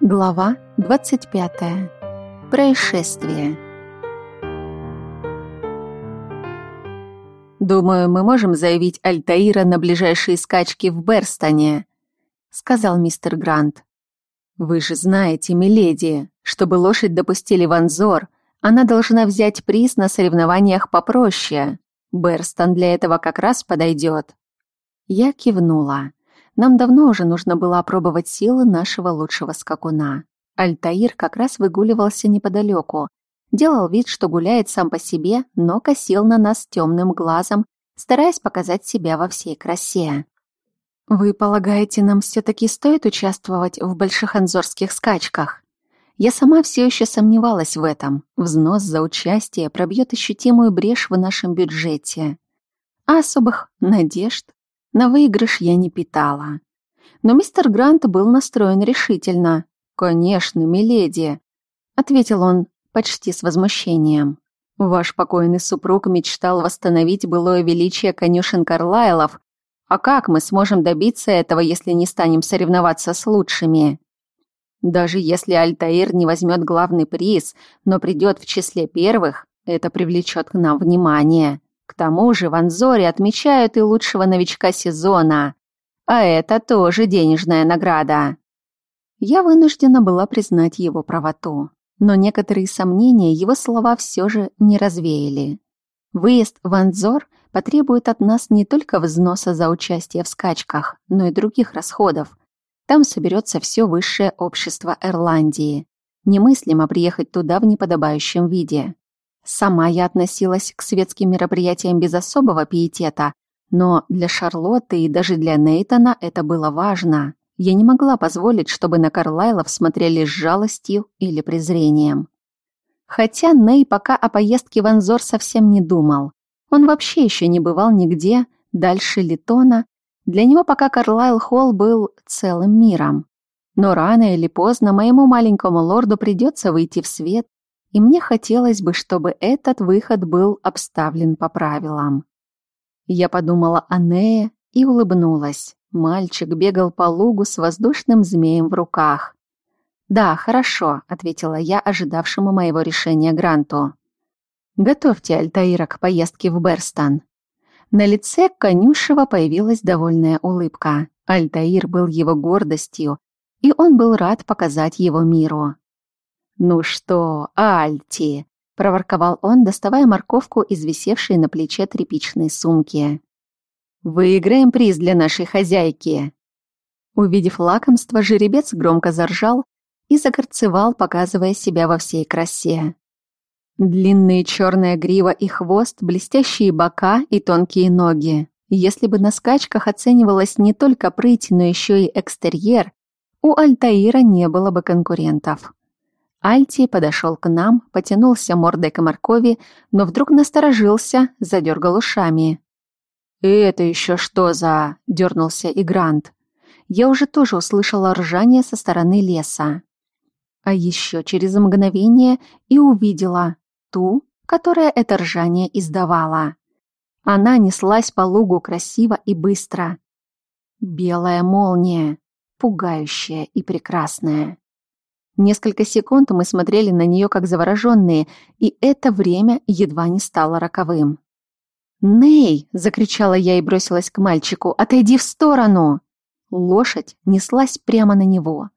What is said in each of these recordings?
Глава 25. Происшествие. «Думаю, мы можем заявить Альтаира на ближайшие скачки в Берстоне», — сказал мистер Грант. «Вы же знаете, миледи, чтобы лошадь допустили в Анзор, она должна взять приз на соревнованиях попроще. Берстон для этого как раз подойдет». Я кивнула. Нам давно уже нужно было опробовать силы нашего лучшего скакуна. Альтаир как раз выгуливался неподалеку. Делал вид, что гуляет сам по себе, но косил на нас темным глазом, стараясь показать себя во всей красе. «Вы полагаете, нам все-таки стоит участвовать в больших анзорских скачках?» Я сама все еще сомневалась в этом. Взнос за участие пробьет ощутимую брешь в нашем бюджете. А особых надежд на выигрыш я не питала. Но мистер Грант был настроен решительно. «Конечно, миледи», — ответил он почти с возмущением. «Ваш покойный супруг мечтал восстановить былое величие конюшен Карлайлов. А как мы сможем добиться этого, если не станем соревноваться с лучшими?» Даже если Альтаир не возьмет главный приз, но придет в числе первых, это привлечет к нам внимание. К тому же в Анзоре отмечают и лучшего новичка сезона. А это тоже денежная награда. Я вынуждена была признать его правоту. Но некоторые сомнения его слова все же не развеяли. Выезд в Анзор потребует от нас не только взноса за участие в скачках, но и других расходов. Там соберется все высшее общество Ирландии. Немыслимо приехать туда в неподобающем виде. Сама я относилась к светским мероприятиям без особого пиетета, но для Шарлотты и даже для Нейтона это было важно. Я не могла позволить, чтобы на Карлайлов смотрели с жалостью или презрением. Хотя Ней пока о поездке в Анзор совсем не думал. Он вообще еще не бывал нигде, дальше Литона. Для него пока Карлайл Холл был целым миром. Но рано или поздно моему маленькому лорду придется выйти в свет, и мне хотелось бы, чтобы этот выход был обставлен по правилам. Я подумала о Нее и улыбнулась. Мальчик бегал по лугу с воздушным змеем в руках. «Да, хорошо», — ответила я ожидавшему моего решения Гранту. «Готовьте Альтаира к поездке в Берстон». На лице Конюшева появилась довольная улыбка. Альтаир был его гордостью, и он был рад показать его миру. «Ну что, Альти!» — проворковал он, доставая морковку из висевшей на плече тряпичной сумки. «Выиграем приз для нашей хозяйки!» Увидев лакомство, жеребец громко заржал и закорцевал, показывая себя во всей красе. Длинные черная грива и хвост, блестящие бока и тонкие ноги. Если бы на скачках оценивалась не только прыть, но еще и экстерьер, у Альтаира не было бы конкурентов. Альти подошел к нам, потянулся мордой к моркови, но вдруг насторожился, задергал ушами. «Это еще что за...» — дернулся и Грант. Я уже тоже услышала ржание со стороны леса. А еще через мгновение и увидела ту, которая это ржание издавала. Она неслась по лугу красиво и быстро. Белая молния, пугающая и прекрасная. Несколько секунд мы смотрели на нее как завороженные, и это время едва не стало роковым. «Ней!» — закричала я и бросилась к мальчику. «Отойди в сторону!» Лошадь неслась прямо на него.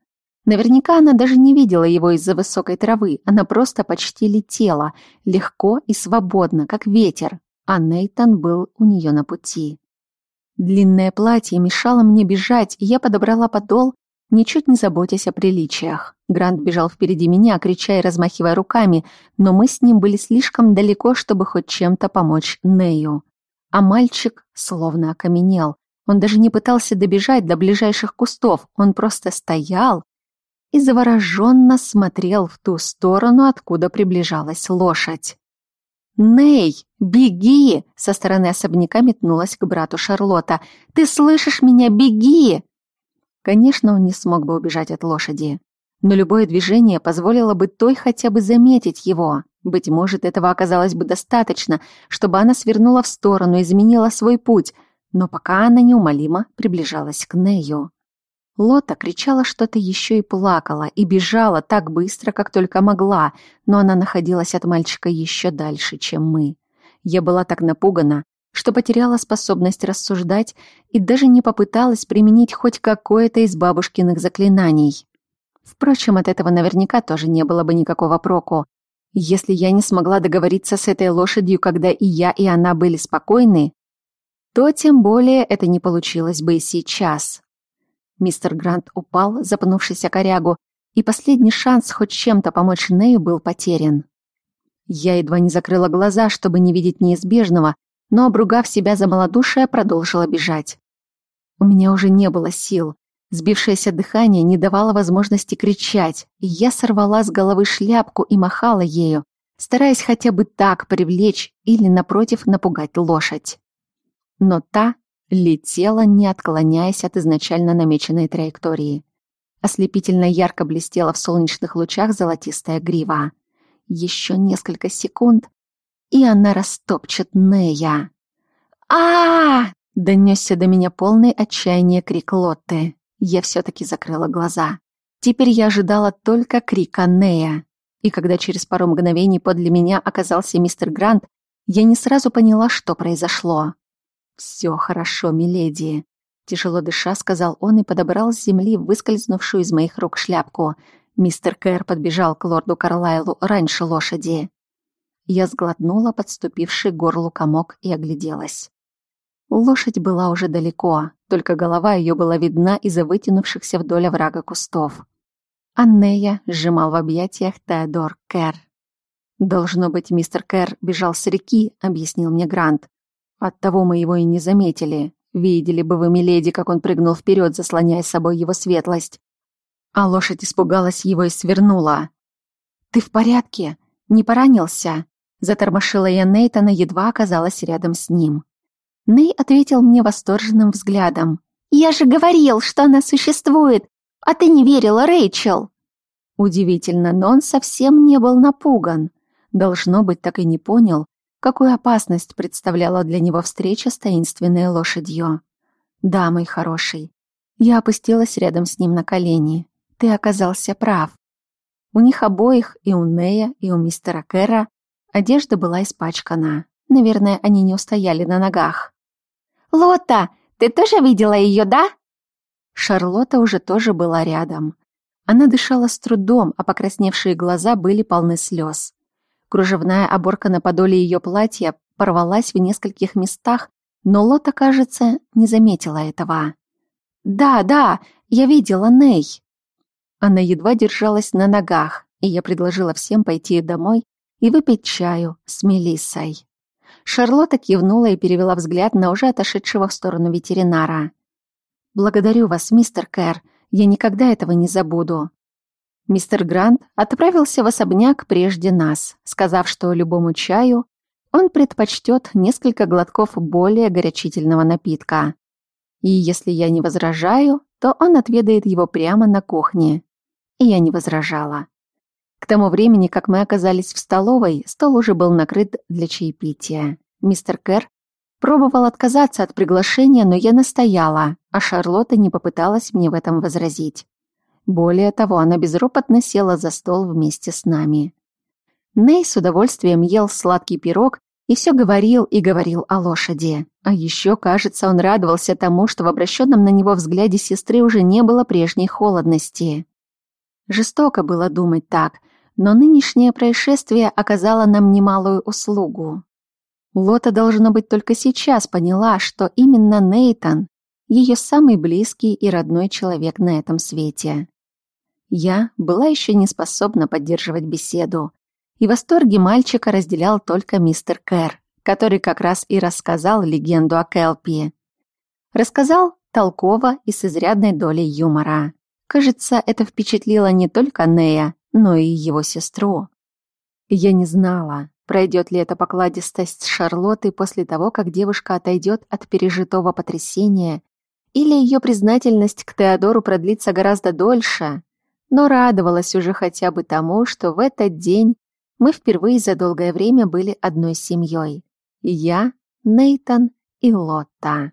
Наверняка она даже не видела его из-за высокой травы, она просто почти летела, легко и свободно, как ветер, а Нейтан был у нее на пути. Длинное платье мешало мне бежать, и я подобрала подол ничуть не заботясь о приличиях. Грант бежал впереди меня, крича и размахивая руками, но мы с ним были слишком далеко, чтобы хоть чем-то помочь Нею. А мальчик словно окаменел. Он даже не пытался добежать до ближайших кустов, он просто стоял и завороженно смотрел в ту сторону, откуда приближалась лошадь. «Ней, беги!» — со стороны особняка метнулась к брату Шарлотта. «Ты слышишь меня? Беги!» Конечно, он не смог бы убежать от лошади. Но любое движение позволило бы той хотя бы заметить его. Быть может, этого оказалось бы достаточно, чтобы она свернула в сторону, изменила свой путь, но пока она неумолимо приближалась к Нею. Лота кричала что-то еще и плакала, и бежала так быстро, как только могла, но она находилась от мальчика еще дальше, чем мы. Я была так напугана, что потеряла способность рассуждать и даже не попыталась применить хоть какое-то из бабушкиных заклинаний. Впрочем, от этого наверняка тоже не было бы никакого проку. Если я не смогла договориться с этой лошадью, когда и я, и она были спокойны, то тем более это не получилось бы и сейчас. Мистер Грант упал, запнувшись о корягу, и последний шанс хоть чем-то помочь Нею был потерян. Я едва не закрыла глаза, чтобы не видеть неизбежного, но, обругав себя за малодушие, продолжила бежать. У меня уже не было сил. Сбившееся дыхание не давало возможности кричать, и я сорвала с головы шляпку и махала ею, стараясь хотя бы так привлечь или, напротив, напугать лошадь. Но та летела, не отклоняясь от изначально намеченной траектории. Ослепительно ярко блестела в солнечных лучах золотистая грива. Еще несколько секунд, и она растопчет Нея. а, -а, Донесся до меня полный отчаяния крик Лотты. Я все-таки закрыла глаза. Теперь я ожидала только крика Нея. И когда через пару мгновений подле меня оказался мистер Грант, я не сразу поняла, что произошло. «Все хорошо, миледи», — тяжело дыша сказал он и подобрал с земли выскользнувшую из моих рук шляпку. Мистер Кэр подбежал к лорду Карлайлу раньше лошади. Я сглотнула подступивший горлу комок и огляделась. Лошадь была уже далеко, только голова ее была видна из-за вытянувшихся вдоль оврага кустов. Аннея сжимал в объятиях Теодор Кэр. «Должно быть, мистер Кэр бежал с реки», — объяснил мне Грант. Оттого мы его и не заметили. Видели бы вы, миледи, как он прыгнул вперед, заслоняя с собой его светлость. А лошадь испугалась его и свернула. «Ты в порядке? Не поранился?» Затормошила я Нейтана, едва оказалась рядом с ним. Ней ответил мне восторженным взглядом. «Я же говорил, что она существует, а ты не верила, Рэйчел!» Удивительно, но он совсем не был напуган. Должно быть, так и не понял, какую опасность представляла для него встреча с таинственной лошадью. «Да, мой хороший». Я опустилась рядом с ним на колени. «Ты оказался прав. У них обоих, и у Нея, и у мистера Кэра, одежда была испачкана. Наверное, они не устояли на ногах. «Лота, ты тоже видела ее, да?» Шарлотта уже тоже была рядом. Она дышала с трудом, а покрасневшие глаза были полны слез. Кружевная оборка на подоле ее платья порвалась в нескольких местах, но Лота, кажется, не заметила этого. «Да, да, я видела Ней». Она едва держалась на ногах, и я предложила всем пойти домой и выпить чаю с Мелиссой. Шарлотта кивнула и перевела взгляд на уже отошедшего в сторону ветеринара. «Благодарю вас, мистер Кэр, я никогда этого не забуду. Мистер Грант отправился в особняк прежде нас, сказав, что любому чаю он предпочтет несколько глотков более горячительного напитка. И если я не возражаю, то он отведает его прямо на кухне. И я не возражала. К тому времени, как мы оказались в столовой, стол уже был накрыт для чаепития. Мистер Кэр пробовал отказаться от приглашения, но я настояла, а Шарлотта не попыталась мне в этом возразить. Более того, она безропотно села за стол вместе с нами. Ней с удовольствием ел сладкий пирог и все говорил и говорил о лошади. А еще, кажется, он радовался тому, что в обращенном на него взгляде сестры уже не было прежней холодности. Жестоко было думать так, но нынешнее происшествие оказало нам немалую услугу. Лота, должно быть, только сейчас поняла, что именно Нейтан — ее самый близкий и родной человек на этом свете. Я была еще не способна поддерживать беседу, и восторги мальчика разделял только мистер Кэр, который как раз и рассказал легенду о Келпи. Рассказал толково и с изрядной долей юмора. Кажется, это впечатлило не только Нея, но и его сестру. Я не знала, пройдет ли эта покладистость Шарлотты после того, как девушка отойдет от пережитого потрясения, или ее признательность к Теодору продлится гораздо дольше, но радовалась уже хотя бы тому, что в этот день мы впервые за долгое время были одной семьей. Я, Нейтан и Лотта.